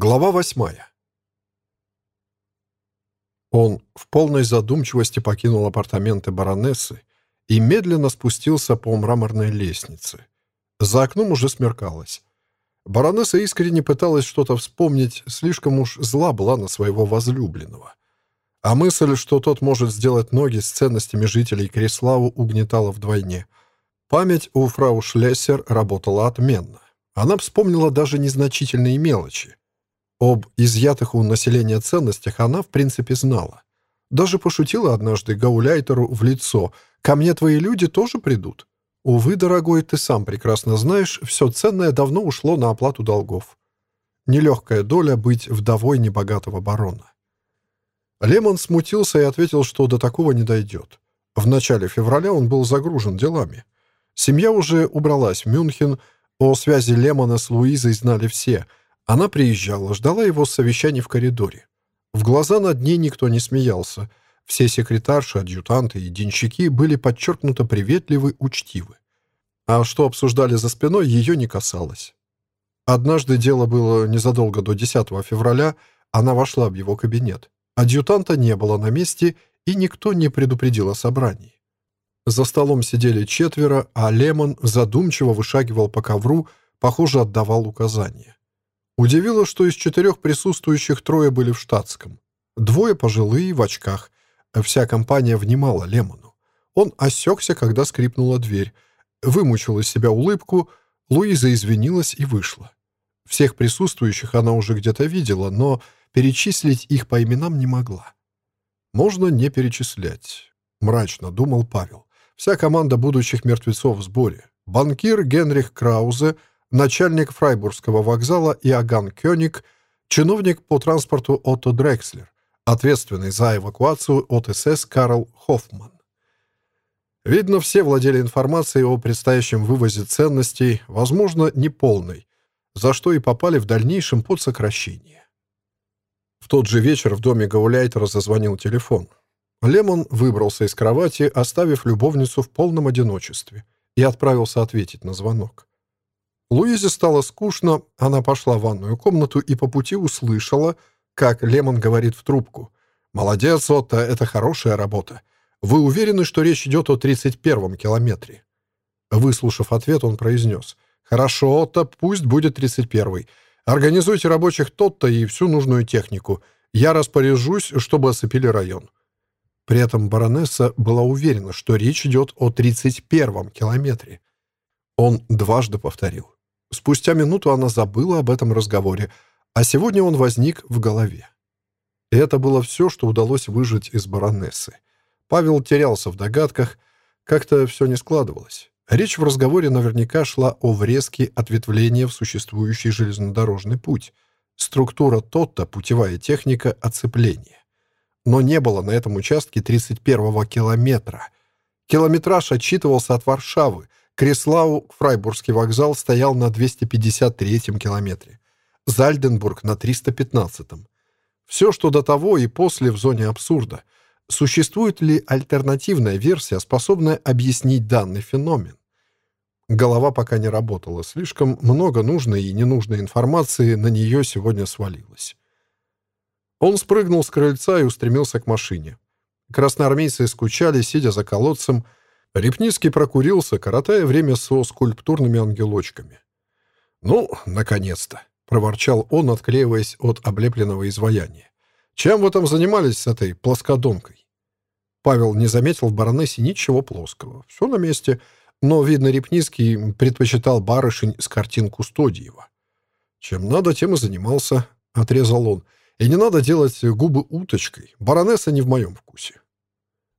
Глава восьмая. Он в полной задумчивости покинул апартаменты баронессы и медленно спустился по мраморной лестнице. За окном уже смеркалось. Баронесса искренне пыталась что-то вспомнить, слишком уж зла была на своего возлюбленного. А мысль, что тот может сделать ноги с ценностями жителей Креславу, угнетала вдвойне. Память у фрау Шлессер работала отменно. Она вспомнила даже незначительные мелочи. Об изъятых у населения ценностях она, в принципе, знала. Даже пошутила однажды Гауляйтеру в лицо «Ко мне твои люди тоже придут». Увы, дорогой, ты сам прекрасно знаешь, все ценное давно ушло на оплату долгов. Нелегкая доля быть вдовой небогатого барона. Лемон смутился и ответил, что до такого не дойдет. В начале февраля он был загружен делами. Семья уже убралась в Мюнхен, о связи Лемона с Луизой знали все — она приезжала, ждала его совещаний в коридоре. В глаза над ней никто не смеялся. Все секретарши, адъютанты и денщики были подчеркнуто приветливы, учтивы. А что обсуждали за спиной, ее не касалось. Однажды дело было незадолго до 10 февраля, она вошла в его кабинет. Адъютанта не было на месте, и никто не предупредил о собрании. За столом сидели четверо, а Лемон задумчиво вышагивал по ковру, похоже, отдавал указания. Удивило, что из четырех присутствующих трое были в штатском. Двое пожилые, в очках. Вся компания внимала Лемону. Он осекся, когда скрипнула дверь. Вымучил из себя улыбку. Луиза извинилась и вышла. Всех присутствующих она уже где-то видела, но перечислить их по именам не могла. «Можно не перечислять», — мрачно думал Павел. «Вся команда будущих мертвецов в сборе. Банкир Генрих Краузе — начальник Фрайбургского вокзала Иоганн Кёник, чиновник по транспорту Отто Дрекслер, ответственный за эвакуацию от СС Карл Хоффман. Видно, все владели информацией о предстоящем вывозе ценностей, возможно, неполной, за что и попали в дальнейшем под сокращение. В тот же вечер в доме Гауляйтера зазвонил телефон. Лемон выбрался из кровати, оставив любовницу в полном одиночестве, и отправился ответить на звонок. Луизе стало скучно, она пошла в ванную комнату и по пути услышала, как Лемон говорит в трубку. «Молодец, Отто, это хорошая работа. Вы уверены, что речь идет о 31-м километре?» Выслушав ответ, он произнес. «Хорошо, Отто, пусть будет 31-й. Организуйте рабочих тот-то и всю нужную технику. Я распоряжусь, чтобы осыпили район». При этом баронесса была уверена, что речь идет о 31-м километре. Он дважды повторил. Спустя минуту она забыла об этом разговоре, а сегодня он возник в голове. И это было все, что удалось выжить из баронессы. Павел терялся в догадках, как-то все не складывалось. Речь в разговоре наверняка шла о врезке ответвления в существующий железнодорожный путь. Структура тот-то, путевая техника, оцепление. Но не было на этом участке 31-го километра. Километраж отчитывался от Варшавы, Креслау, Фрайбургский вокзал, стоял на 253-м километре. Зальденбург на 315-м. Все, что до того и после в зоне абсурда. Существует ли альтернативная версия, способная объяснить данный феномен? Голова пока не работала. Слишком много нужной и ненужной информации на нее сегодня свалилось. Он спрыгнул с крыльца и устремился к машине. Красноармейцы скучали, сидя за колодцем, Репницкий прокурился, коротая время со скульптурными ангелочками. «Ну, наконец-то!» — проворчал он, отклеиваясь от облепленного изваяния. «Чем вы там занимались с этой плоскодонкой?» Павел не заметил в баронессе ничего плоского. Все на месте, но, видно, Репницкий предпочитал барышень с картин Кустодиева. «Чем надо, тем и занимался», — отрезал он. «И не надо делать губы уточкой. Баронесса не в моем вкусе».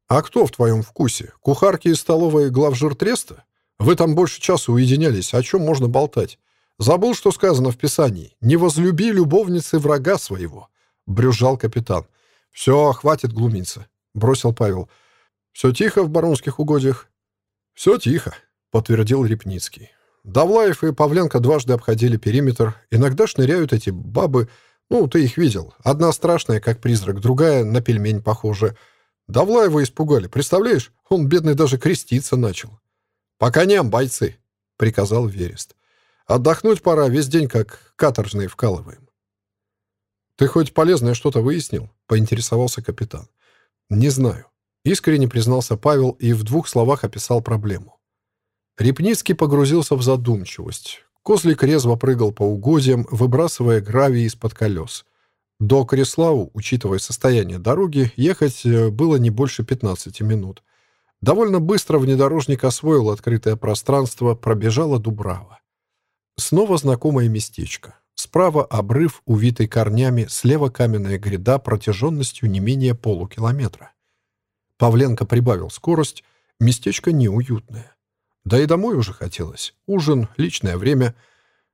«А кто в твоем вкусе? Кухарки из столовой главжиртреста? Вы там больше часа уединялись, о чем можно болтать? Забыл, что сказано в Писании? Не возлюби любовницы врага своего», — брюзжал капитан. «Все, хватит глумиться», — бросил Павел. «Все тихо в баронских угодьях?» «Все тихо», — подтвердил Репницкий. Давлаев и Павленко дважды обходили периметр. Иногда шныряют эти бабы. Ну, ты их видел. Одна страшная, как призрак, другая на пельмень похожа. Давлаева испугали, представляешь? Он, бедный, даже креститься начал. «По коням, бойцы!» — приказал Верест. «Отдохнуть пора, весь день как каторжные вкалываем». «Ты хоть полезное что-то выяснил?» — поинтересовался капитан. «Не знаю». Искренне признался Павел и в двух словах описал проблему. Репницкий погрузился в задумчивость. Козлик резво прыгал по угодьям, выбрасывая гравий из-под колес. До Креслау, учитывая состояние дороги, ехать э, было не больше 15 минут. Довольно быстро внедорожник освоил открытое пространство, пробежала Дубрава. Снова знакомое местечко. Справа обрыв, увитый корнями, слева каменная гряда протяженностью не менее полукилометра. Павленко прибавил скорость, местечко неуютное. Да и домой уже хотелось. Ужин, личное время.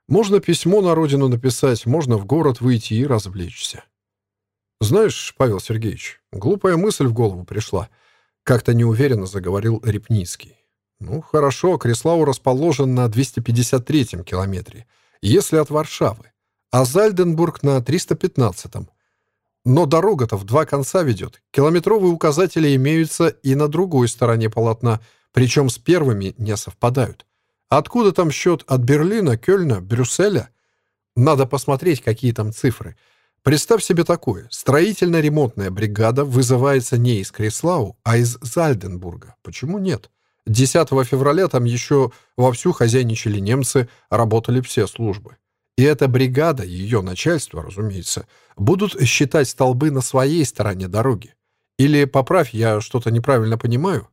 Можно письмо на родину написать, можно в город выйти и развлечься. «Знаешь, Павел Сергеевич, глупая мысль в голову пришла», — как-то неуверенно заговорил Репницкий. «Ну, хорошо, Креслау расположен на 253-м километре, если от Варшавы, а Зальденбург на 315-м. Но дорога-то в два конца ведет. Километровые указатели имеются и на другой стороне полотна, причем с первыми не совпадают. Откуда там счет от Берлина, Кёльна, Брюсселя? Надо посмотреть, какие там цифры. Представь себе такое. Строительно-ремонтная бригада вызывается не из Креслау, а из Зальденбурга. Почему нет? 10 февраля там еще вовсю хозяйничали немцы, работали все службы. И эта бригада, ее начальство, разумеется, будут считать столбы на своей стороне дороги. Или, поправь, я что-то неправильно понимаю?»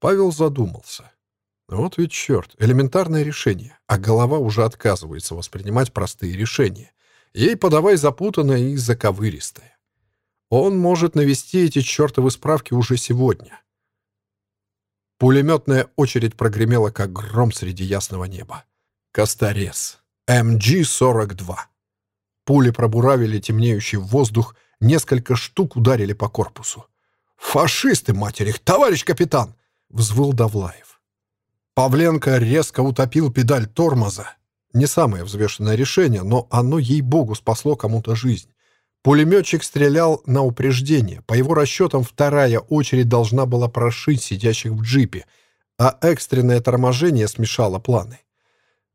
Павел задумался. Вот ведь черт, элементарное решение, а голова уже отказывается воспринимать простые решения. Ей подавай запутанное и заковыристое. Он может навести эти чертовы справки уже сегодня. Пулеметная очередь прогремела, как гром среди ясного неба. Косторез. МГ-42. Пули пробуравили темнеющий воздух, несколько штук ударили по корпусу. «Фашисты, матерь их! Товарищ капитан!» — взвыл Давлаев. Павленко резко утопил педаль тормоза. Не самое взвешенное решение, но оно, ей-богу, спасло кому-то жизнь. Пулеметчик стрелял на упреждение. По его расчетам, вторая очередь должна была прошить сидящих в джипе, а экстренное торможение смешало планы.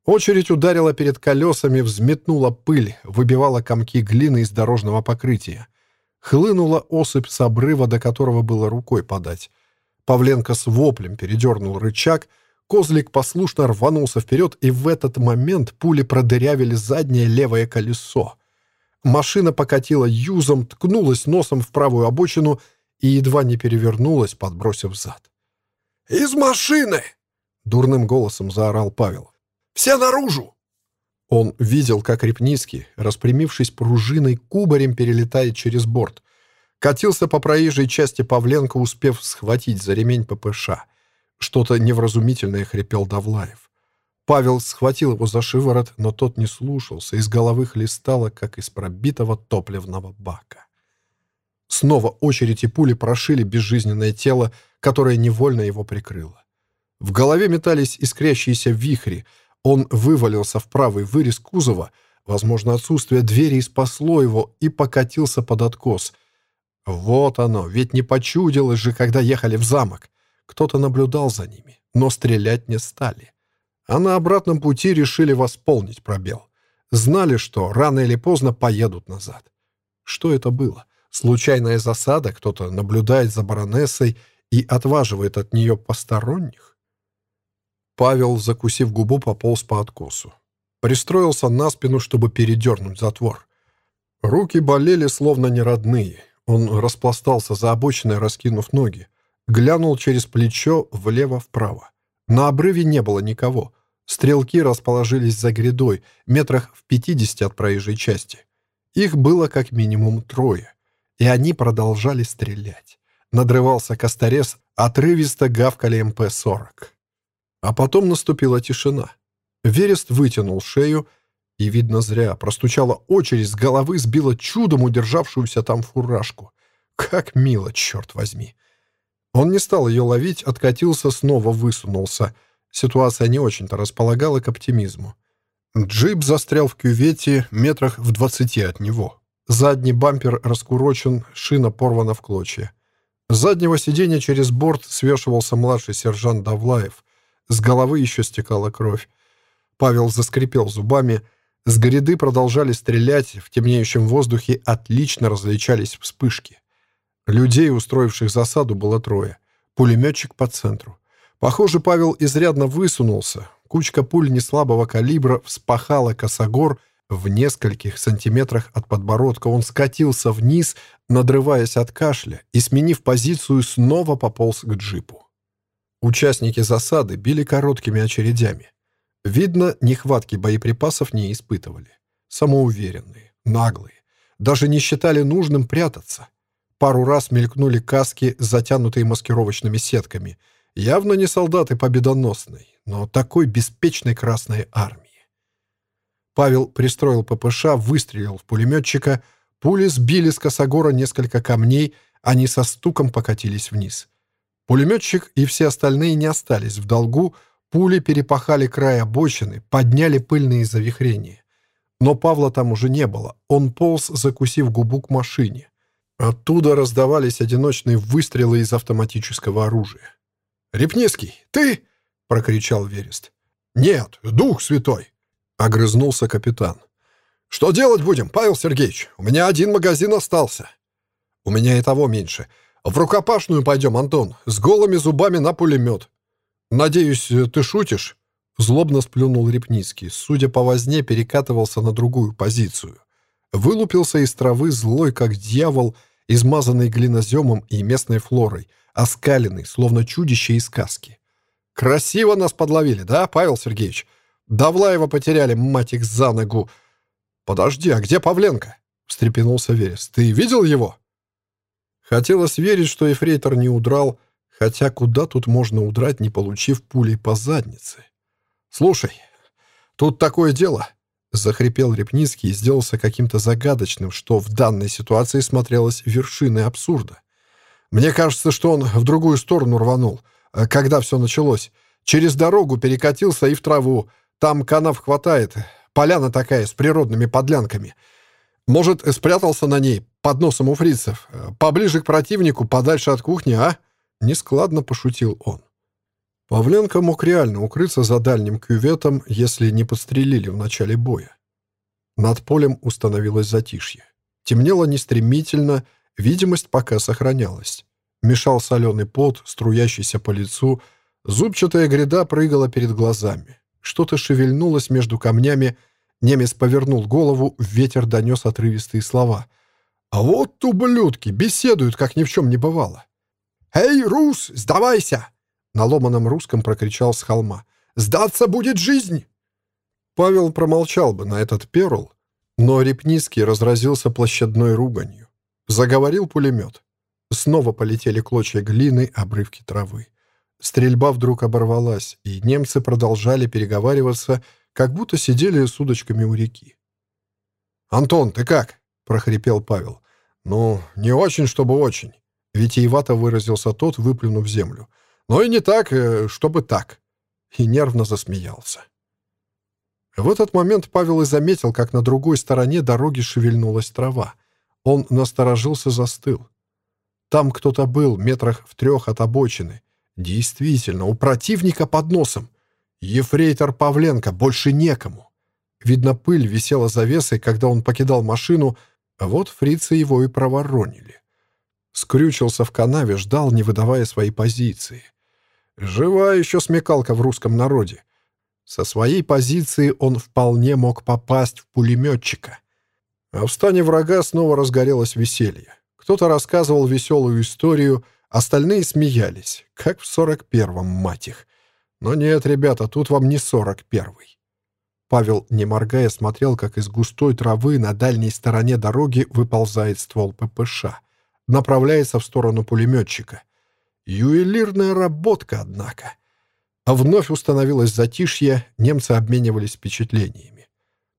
Очередь ударила перед колесами, взметнула пыль, выбивала комки глины из дорожного покрытия. Хлынула осыпь с обрыва, до которого было рукой подать. Павленко с воплем передернул рычаг, козлик послушно рванулся вперед, и в этот момент пули продырявили заднее левое колесо. Машина покатила юзом, ткнулась носом в правую обочину и едва не перевернулась, подбросив зад. «Из машины!» — дурным голосом заорал Павел. Все наружу!» Он видел, как Репницкий, распрямившись пружиной, кубарем перелетает через борт. Катился по проезжей части Павленко, успев схватить за ремень ППШ. Что-то невразумительное хрипел Давлаев. Павел схватил его за шиворот, но тот не слушался, из головы хлестало, как из пробитого топливного бака. Снова очередь и пули прошили безжизненное тело, которое невольно его прикрыло. В голове метались искрящиеся вихри — он вывалился в правый вырез кузова, возможно, отсутствие двери спасло его, и покатился под откос. Вот оно, ведь не почудилось же, когда ехали в замок. Кто-то наблюдал за ними, но стрелять не стали. А на обратном пути решили восполнить пробел. Знали, что рано или поздно поедут назад. Что это было? Случайная засада, кто-то наблюдает за баронессой и отваживает от нее посторонних? Павел, закусив губу, пополз по откосу. Пристроился на спину, чтобы передернуть затвор. Руки болели, словно неродные. Он распластался за обочиной, раскинув ноги. Глянул через плечо влево-вправо. На обрыве не было никого. Стрелки расположились за грядой, метрах в пятидесяти от проезжей части. Их было как минимум трое. И они продолжали стрелять. Надрывался Косторез, отрывисто гавкали МП-40. А потом наступила тишина. Верест вытянул шею, и, видно, зря, простучала очередь с головы, сбила чудом удержавшуюся там фуражку. Как мило, черт возьми! Он не стал ее ловить, откатился, снова высунулся. Ситуация не очень-то располагала к оптимизму. Джип застрял в кювете метрах в двадцати от него. Задний бампер раскурочен, шина порвана в клочья. С заднего сиденья через борт свешивался младший сержант Давлаев. С головы еще стекала кровь. Павел заскрипел зубами. С гряды продолжали стрелять, в темнеющем воздухе отлично различались вспышки. Людей, устроивших засаду, было трое. Пулеметчик по центру. Похоже, Павел изрядно высунулся. Кучка пуль неслабого калибра вспахала косогор в нескольких сантиметрах от подбородка. Он скатился вниз, надрываясь от кашля, и, сменив позицию, снова пополз к джипу. Участники засады били короткими очередями. Видно, нехватки боеприпасов не испытывали. Самоуверенные, наглые. Даже не считали нужным прятаться. Пару раз мелькнули каски, затянутые маскировочными сетками. Явно не солдаты победоносной, но такой беспечной Красной Армии. Павел пристроил ППШ, выстрелил в пулеметчика. Пули сбили с косогора несколько камней, они со стуком покатились вниз. Пулеметчик и все остальные не остались в долгу, Пули перепахали край обочины, подняли пыльные завихрения. Но Павла там уже не было. Он полз, закусив губу к машине. Оттуда раздавались одиночные выстрелы из автоматического оружия. «Репницкий, ты?» — прокричал Верест. «Нет, дух святой!» — огрызнулся капитан. «Что делать будем, Павел Сергеевич? У меня один магазин остался». «У меня и того меньше. В рукопашную пойдем, Антон, с голыми зубами на пулемет. «Надеюсь, ты шутишь?» Злобно сплюнул Репницкий. Судя по возне, перекатывался на другую позицию. Вылупился из травы злой, как дьявол, измазанный глиноземом и местной флорой, оскаленный, словно чудище из сказки. «Красиво нас подловили, да, Павел Сергеевич? Давлаева потеряли, мать их, за ногу!» «Подожди, а где Павленко?» — встрепенулся Верес. «Ты видел его?» Хотелось верить, что эфрейтор не удрал, Хотя куда тут можно удрать, не получив пулей по заднице? «Слушай, тут такое дело!» Захрипел Репницкий и сделался каким-то загадочным, что в данной ситуации смотрелось вершиной абсурда. «Мне кажется, что он в другую сторону рванул, э, когда все началось. Через дорогу перекатился и в траву. Там канав хватает. Поляна такая, с природными подлянками. Может, спрятался на ней, под носом у фрицев. Э, поближе к противнику, подальше от кухни, а?» Нескладно пошутил он. Павленко мог реально укрыться за дальним кюветом, если не подстрелили в начале боя. Над полем установилось затишье. Темнело нестремительно, видимость пока сохранялась. Мешал соленый пот, струящийся по лицу, зубчатая гряда прыгала перед глазами. Что-то шевельнулось между камнями, немец повернул голову, ветер донес отрывистые слова. «А вот ублюдки беседуют, как ни в чем не бывало». «Эй, Рус, сдавайся!» На ломаном русском прокричал с холма. «Сдаться будет жизнь!» Павел промолчал бы на этот перл, но Репницкий разразился площадной руганью. Заговорил пулемет. Снова полетели клочья глины, обрывки травы. Стрельба вдруг оборвалась, и немцы продолжали переговариваться, как будто сидели с удочками у реки. «Антон, ты как?» — прохрипел Павел. «Ну, не очень, чтобы очень. Витиевато выразился тот, выплюнув землю. «Но и не так, э, чтобы так». И нервно засмеялся. В этот момент Павел и заметил, как на другой стороне дороги шевельнулась трава. Он насторожился, застыл. Там кто-то был, метрах в трех от обочины. Действительно, у противника под носом. Ефрейтор Павленко, больше некому. Видно, пыль висела завесой, когда он покидал машину, а вот фрицы его и проворонили. Скрючился в канаве, ждал, не выдавая своей позиции. Жива еще смекалка в русском народе. Со своей позиции он вполне мог попасть в пулеметчика. А в стане врага снова разгорелось веселье. Кто-то рассказывал веселую историю, остальные смеялись, как в сорок первом, мать их. Но нет, ребята, тут вам не сорок первый. Павел, не моргая, смотрел, как из густой травы на дальней стороне дороги выползает ствол ППШ направляется в сторону пулеметчика. Ювелирная работка, однако. А вновь установилось затишье, немцы обменивались впечатлениями.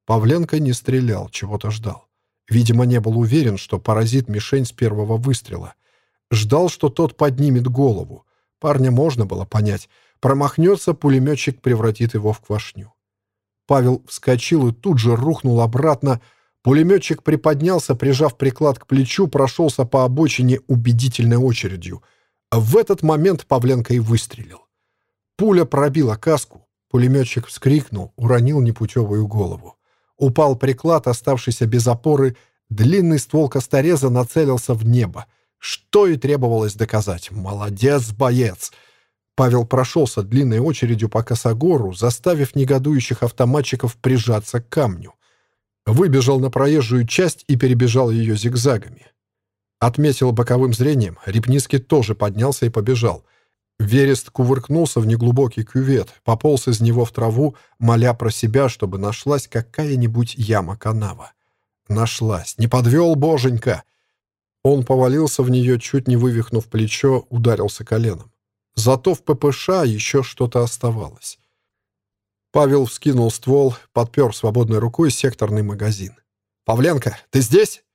Павленко не стрелял, чего-то ждал. Видимо, не был уверен, что поразит мишень с первого выстрела. Ждал, что тот поднимет голову. Парня можно было понять. Промахнется, пулеметчик превратит его в квашню. Павел вскочил и тут же рухнул обратно, Пулеметчик приподнялся, прижав приклад к плечу, прошелся по обочине убедительной очередью. В этот момент Павленко и выстрелил. Пуля пробила каску. Пулеметчик вскрикнул, уронил непутевую голову. Упал приклад, оставшийся без опоры. Длинный ствол костореза нацелился в небо. Что и требовалось доказать. «Молодец, боец!» Павел прошелся длинной очередью по косогору, заставив негодующих автоматчиков прижаться к камню. Выбежал на проезжую часть и перебежал ее зигзагами. Отметил боковым зрением, Репницкий тоже поднялся и побежал. Верест кувыркнулся в неглубокий кювет, пополз из него в траву, моля про себя, чтобы нашлась какая-нибудь яма-канава. Нашлась. Не подвел, боженька! Он повалился в нее, чуть не вывихнув плечо, ударился коленом. Зато в ППШ еще что-то оставалось. Павел вскинул ствол, подпер свободной рукой секторный магазин. «Павленко, ты здесь?»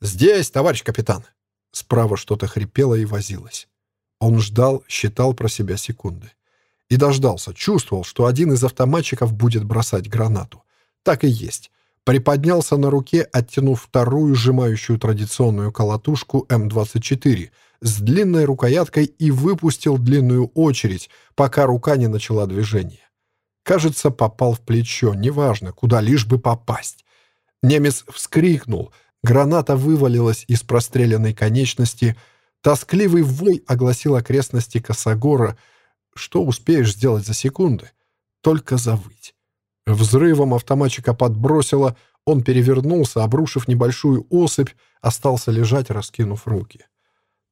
«Здесь, товарищ капитан!» Справа что-то хрипело и возилось. Он ждал, считал про себя секунды. И дождался, чувствовал, что один из автоматчиков будет бросать гранату. Так и есть. Приподнялся на руке, оттянув вторую, сжимающую традиционную колотушку М-24 с длинной рукояткой и выпустил длинную очередь, пока рука не начала движение. Кажется, попал в плечо, неважно, куда лишь бы попасть. Немец вскрикнул — Граната вывалилась из простреленной конечности. Тоскливый вой огласил окрестности Косогора. Что успеешь сделать за секунды? Только завыть. Взрывом автоматчика подбросило, он перевернулся, обрушив небольшую осыпь, остался лежать, раскинув руки.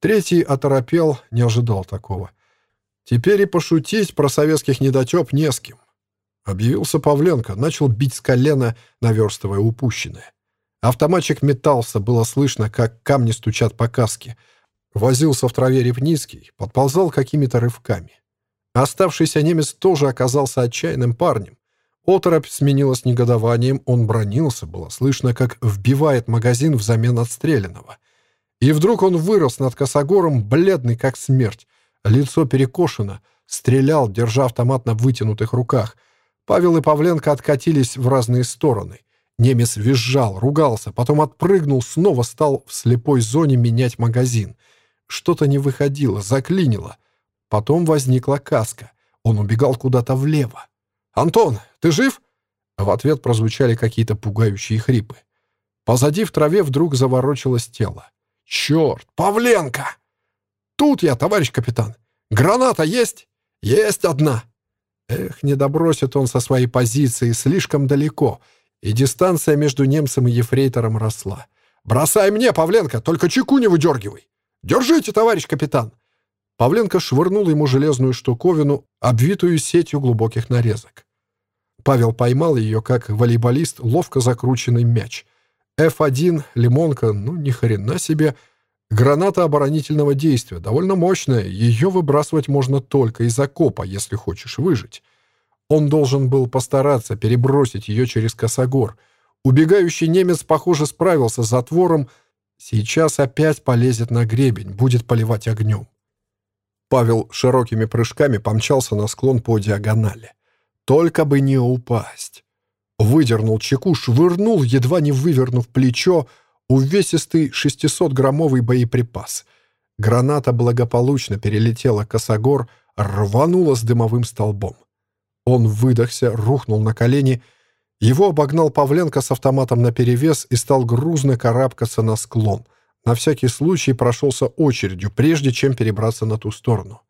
Третий оторопел, не ожидал такого. Теперь и пошутить про советских недотеп не с кем. Объявился Павленко, начал бить с колена, наверстывая упущенное. Автоматчик метался, было слышно, как камни стучат по каске. Возился в траве Репницкий, подползал какими-то рывками. Оставшийся немец тоже оказался отчаянным парнем. Оторопь сменилась негодованием, он бронился, было слышно, как вбивает магазин взамен отстрелянного. И вдруг он вырос над косогором, бледный, как смерть. Лицо перекошено, стрелял, держа автомат на вытянутых руках. Павел и Павленко откатились в разные стороны. Немец визжал, ругался, потом отпрыгнул, снова стал в слепой зоне менять магазин. Что-то не выходило, заклинило. Потом возникла каска. Он убегал куда-то влево. «Антон, ты жив?» В ответ прозвучали какие-то пугающие хрипы. Позади в траве вдруг заворочилось тело. «Черт! Павленко!» «Тут я, товарищ капитан! Граната есть?» «Есть одна!» Эх, не добросит он со своей позиции слишком далеко — и дистанция между немцем и ефрейтором росла. «Бросай мне, Павленко, только чеку не выдергивай!» «Держите, товарищ капитан!» Павленко швырнул ему железную штуковину, обвитую сетью глубоких нарезок. Павел поймал ее, как волейболист, ловко закрученный мяч. F1, лимонка, ну ни хрена себе. Граната оборонительного действия, довольно мощная, ее выбрасывать можно только из окопа, если хочешь выжить. Он должен был постараться перебросить ее через косогор. Убегающий немец, похоже, справился с затвором. Сейчас опять полезет на гребень, будет поливать огнем. Павел широкими прыжками помчался на склон по диагонали. Только бы не упасть. Выдернул чеку, швырнул, едва не вывернув плечо, увесистый 600-граммовый боеприпас. Граната благополучно перелетела косогор, рванула с дымовым столбом. Он выдохся, рухнул на колени. Его обогнал Павленко с автоматом наперевес и стал грузно карабкаться на склон. На всякий случай прошелся очередью, прежде чем перебраться на ту сторону.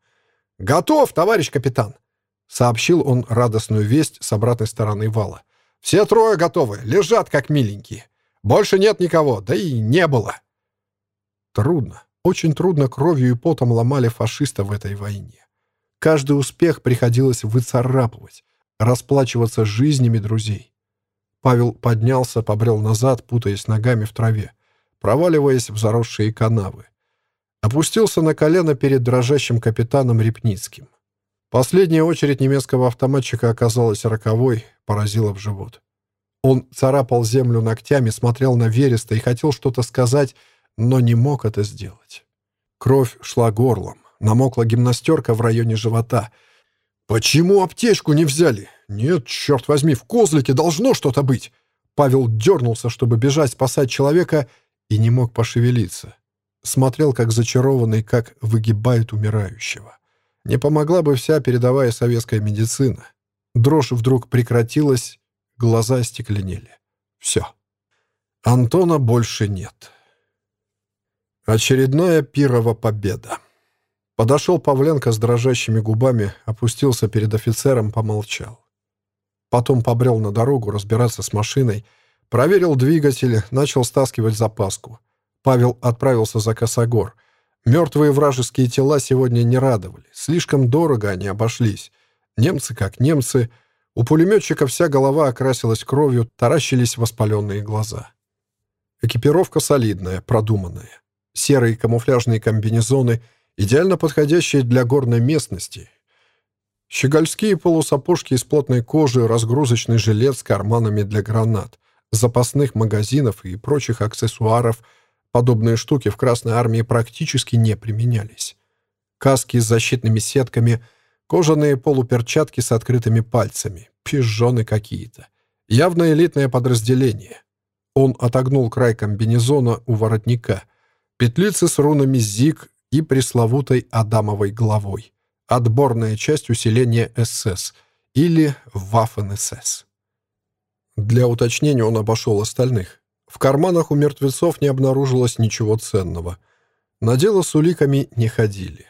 «Готов, товарищ капитан!» — сообщил он радостную весть с обратной стороны вала. «Все трое готовы, лежат как миленькие. Больше нет никого, да и не было». Трудно, очень трудно кровью и потом ломали фашистов в этой войне. Каждый успех приходилось выцарапывать, расплачиваться жизнями друзей. Павел поднялся, побрел назад, путаясь ногами в траве, проваливаясь в заросшие канавы. Опустился на колено перед дрожащим капитаном Репницким. Последняя очередь немецкого автоматчика оказалась роковой, поразила в живот. Он царапал землю ногтями, смотрел на Вереста и хотел что-то сказать, но не мог это сделать. Кровь шла горлом намокла гимнастерка в районе живота. «Почему аптечку не взяли? Нет, черт возьми, в козлике должно что-то быть!» Павел дернулся, чтобы бежать спасать человека, и не мог пошевелиться. Смотрел, как зачарованный, как выгибает умирающего. Не помогла бы вся передовая советская медицина. Дрожь вдруг прекратилась, глаза остекленели. Все. Антона больше нет. Очередная пирова победа. Подошел Павленко с дрожащими губами, опустился перед офицером, помолчал. Потом побрел на дорогу разбираться с машиной, проверил двигатель, начал стаскивать запаску. Павел отправился за Косогор. Мертвые вражеские тела сегодня не радовали. Слишком дорого они обошлись. Немцы как немцы. У пулеметчика вся голова окрасилась кровью, таращились воспаленные глаза. Экипировка солидная, продуманная. Серые камуфляжные комбинезоны, идеально подходящие для горной местности. Щегольские полусапожки из плотной кожи, разгрузочный жилет с карманами для гранат, запасных магазинов и прочих аксессуаров — Подобные штуки в Красной Армии практически не применялись. Каски с защитными сетками, кожаные полуперчатки с открытыми пальцами, пижоны какие-то. Явно элитное подразделение. Он отогнул край комбинезона у воротника. Петлицы с рунами ЗИГ и пресловутой Адамовой головой. Отборная часть усиления СС или Waffen-СС. Для уточнения он обошел остальных. В карманах у мертвецов не обнаружилось ничего ценного. На дело с уликами не ходили.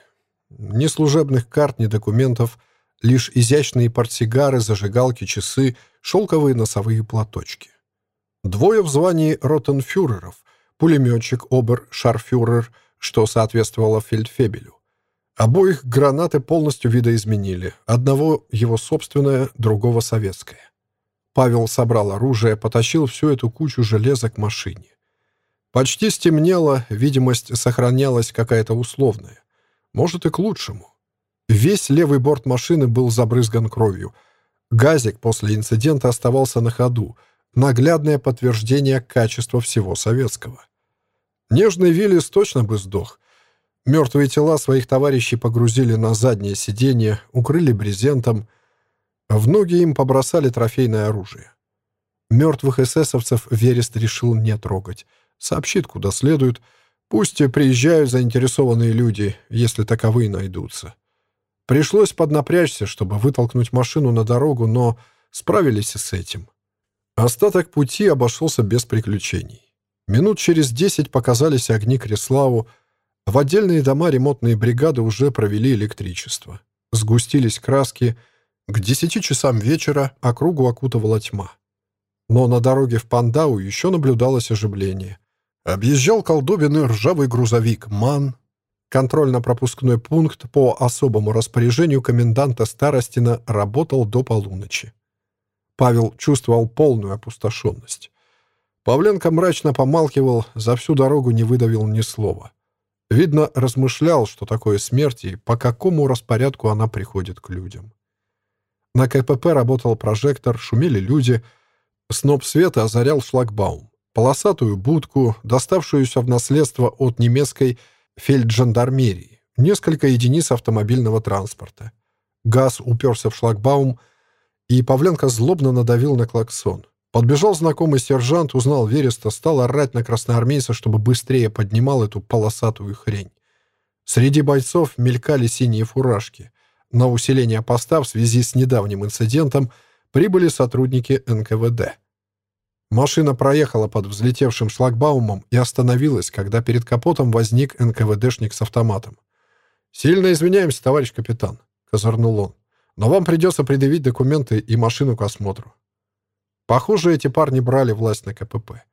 Ни служебных карт, ни документов, лишь изящные портсигары, зажигалки, часы, шелковые носовые платочки. Двое в звании ротенфюреров, пулеметчик, обер, шарфюрер, что соответствовало фельдфебелю. Обоих гранаты полностью видоизменили. Одного его собственное, другого советское. Павел собрал оружие, потащил всю эту кучу железа к машине. Почти стемнело, видимость сохранялась какая-то условная. Может, и к лучшему. Весь левый борт машины был забрызган кровью. Газик после инцидента оставался на ходу. Наглядное подтверждение качества всего советского. Нежный Виллис точно бы сдох. Мертвые тела своих товарищей погрузили на заднее сиденье, укрыли брезентом, в ноги им побросали трофейное оружие. Мертвых эсэсовцев Верест решил не трогать. Сообщит, куда следует. Пусть приезжают заинтересованные люди, если таковые найдутся. Пришлось поднапрячься, чтобы вытолкнуть машину на дорогу, но справились и с этим. Остаток пути обошелся без приключений. Минут через десять показались огни Креславу. В отдельные дома ремонтные бригады уже провели электричество. Сгустились краски — к десяти часам вечера округу окутывала тьма. Но на дороге в Пандау еще наблюдалось оживление. Объезжал колдобины ржавый грузовик «МАН». Контрольно-пропускной пункт по особому распоряжению коменданта Старостина работал до полуночи. Павел чувствовал полную опустошенность. Павленко мрачно помалкивал, за всю дорогу не выдавил ни слова. Видно, размышлял, что такое смерть и по какому распорядку она приходит к людям. На КПП работал прожектор, шумели люди. Сноп света озарял шлагбаум. Полосатую будку, доставшуюся в наследство от немецкой фельджандармерии. Несколько единиц автомобильного транспорта. Газ уперся в шлагбаум, и Павленко злобно надавил на клаксон. Подбежал знакомый сержант, узнал Вереста, стал орать на красноармейца, чтобы быстрее поднимал эту полосатую хрень. Среди бойцов мелькали синие фуражки. На усиление поста в связи с недавним инцидентом прибыли сотрудники НКВД. Машина проехала под взлетевшим шлагбаумом и остановилась, когда перед капотом возник НКВДшник с автоматом. «Сильно извиняемся, товарищ капитан», — козырнул он. «Но вам придется предъявить документы и машину к осмотру». Похоже, эти парни брали власть на КПП.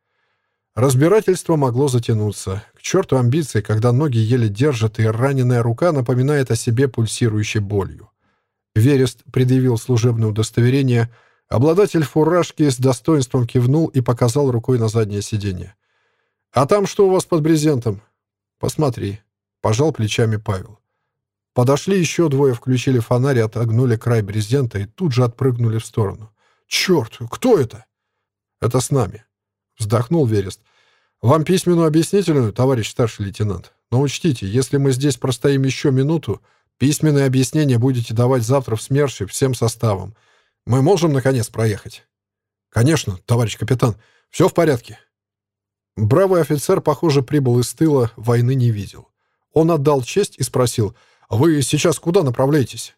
Разбирательство могло затянуться. К черту амбиции, когда ноги еле держат, и раненая рука напоминает о себе пульсирующей болью. Верест предъявил служебное удостоверение. Обладатель фуражки с достоинством кивнул и показал рукой на заднее сиденье. «А там что у вас под брезентом?» «Посмотри», — пожал плечами Павел. Подошли еще двое, включили фонарь, отогнули край брезента и тут же отпрыгнули в сторону. «Черт, кто это?» «Это с нами», Вздохнул Верест. «Вам письменную объяснительную, товарищ старший лейтенант. Но учтите, если мы здесь простоим еще минуту, письменное объяснение будете давать завтра в СМЕРШе всем составом. Мы можем, наконец, проехать?» «Конечно, товарищ капитан. Все в порядке». Бравый офицер, похоже, прибыл из тыла, войны не видел. Он отдал честь и спросил, «Вы сейчас куда направляетесь?»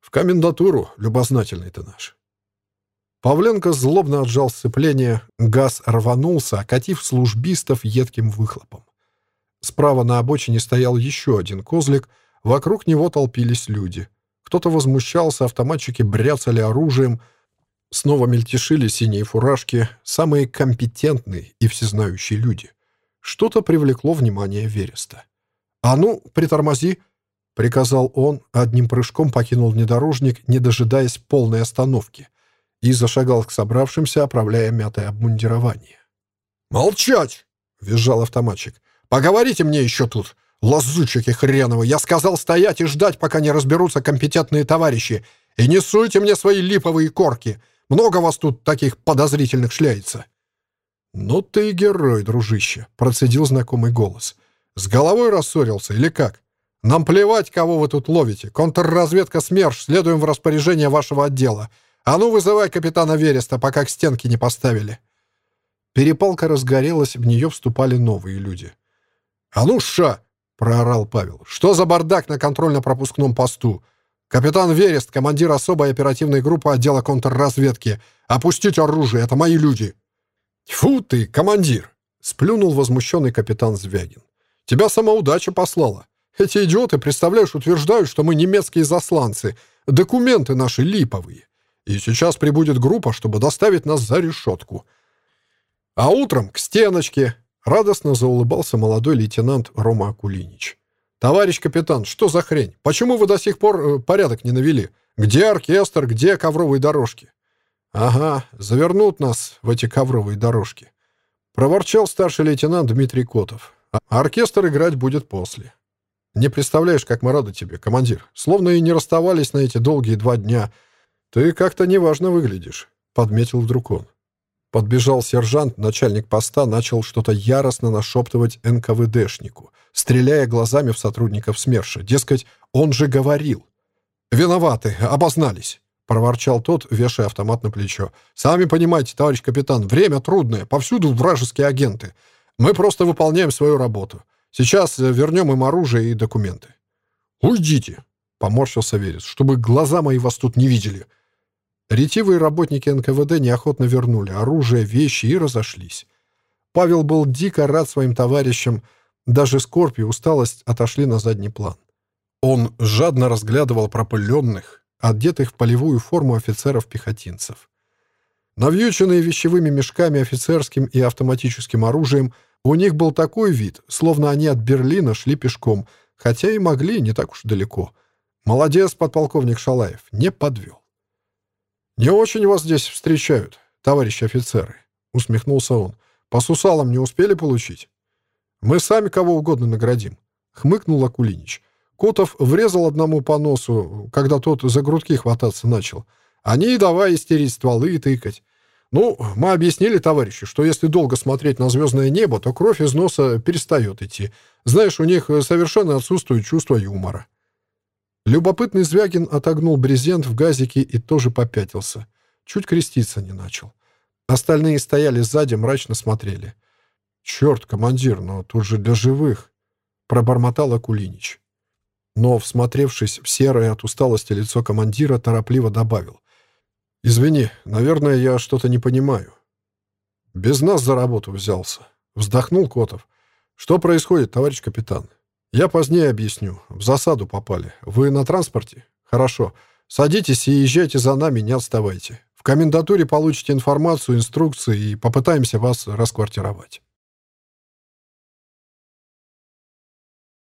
«В комендатуру, любознательный ты наш». Павленко злобно отжал сцепление, газ рванулся, окатив службистов едким выхлопом. Справа на обочине стоял еще один козлик, вокруг него толпились люди. Кто-то возмущался, автоматчики бряцали оружием, снова мельтешили синие фуражки, самые компетентные и всезнающие люди. Что-то привлекло внимание Вереста. «А ну, притормози!» — приказал он, одним прыжком покинул внедорожник, не дожидаясь полной остановки, и зашагал к собравшимся, оправляя мятое обмундирование. «Молчать!» — визжал автоматчик. «Поговорите мне еще тут! Лазучики хреновы! Я сказал стоять и ждать, пока не разберутся компетентные товарищи! И не суйте мне свои липовые корки! Много вас тут таких подозрительных шляется!» «Ну ты герой, дружище!» — процедил знакомый голос. «С головой рассорился или как? Нам плевать, кого вы тут ловите. Контрразведка СМЕРШ, следуем в распоряжение вашего отдела. А ну, вызывай капитана Вереста, пока к стенке не поставили». Перепалка разгорелась, в нее вступали новые люди. «А ну, ша!» — проорал Павел. «Что за бардак на контрольно-пропускном посту? Капитан Верест, командир особой оперативной группы отдела контрразведки. Опустить оружие, это мои люди!» «Тьфу ты, командир!» — сплюнул возмущенный капитан Звягин. «Тебя сама удача послала. Эти идиоты, представляешь, утверждают, что мы немецкие засланцы. Документы наши липовые. И сейчас прибудет группа, чтобы доставить нас за решетку. А утром к стеночке!» — радостно заулыбался молодой лейтенант Рома Акулинич. «Товарищ капитан, что за хрень? Почему вы до сих пор э, порядок не навели? Где оркестр, где ковровые дорожки?» «Ага, завернут нас в эти ковровые дорожки», — проворчал старший лейтенант Дмитрий Котов. «А оркестр играть будет после». «Не представляешь, как мы рады тебе, командир. Словно и не расставались на эти долгие два дня. Ты как-то неважно выглядишь», — подметил вдруг он. Подбежал сержант, начальник поста, начал что-то яростно нашептывать НКВДшнику, стреляя глазами в сотрудников СМЕРШа. Дескать, он же говорил. «Виноваты, обознались» проворчал тот, вешая автомат на плечо. «Сами понимаете, товарищ капитан, время трудное, повсюду вражеские агенты. Мы просто выполняем свою работу. Сейчас э, вернем им оружие и документы». «Уйдите!» — поморщился Верес, «чтобы глаза мои вас тут не видели». Ретивые работники НКВД неохотно вернули оружие, вещи и разошлись. Павел был дико рад своим товарищам, даже скорбь и усталость отошли на задний план. Он жадно разглядывал пропыленных, одетых в полевую форму офицеров-пехотинцев. Навьюченные вещевыми мешками офицерским и автоматическим оружием, у них был такой вид, словно они от Берлина шли пешком, хотя и могли не так уж далеко. Молодец, подполковник Шалаев, не подвел. «Не очень вас здесь встречают, товарищи офицеры», — усмехнулся он. «По сусалам не успели получить?» «Мы сами кого угодно наградим», — хмыкнул Акулинич. Котов врезал одному по носу, когда тот за грудки хвататься начал. Они и давай истерить стволы и тыкать. Ну, мы объяснили товарищу, что если долго смотреть на звездное небо, то кровь из носа перестает идти. Знаешь, у них совершенно отсутствует чувство юмора. Любопытный Звягин отогнул брезент в газике и тоже попятился. Чуть креститься не начал. Остальные стояли сзади, мрачно смотрели. «Черт, командир, но тут же для живых!» — пробормотал Акулинич но, всмотревшись в серое от усталости лицо командира, торопливо добавил. «Извини, наверное, я что-то не понимаю». «Без нас за работу взялся», — вздохнул Котов. «Что происходит, товарищ капитан?» «Я позднее объясню. В засаду попали. Вы на транспорте?» «Хорошо. Садитесь и езжайте за нами, не отставайте. В комендатуре получите информацию, инструкции и попытаемся вас расквартировать».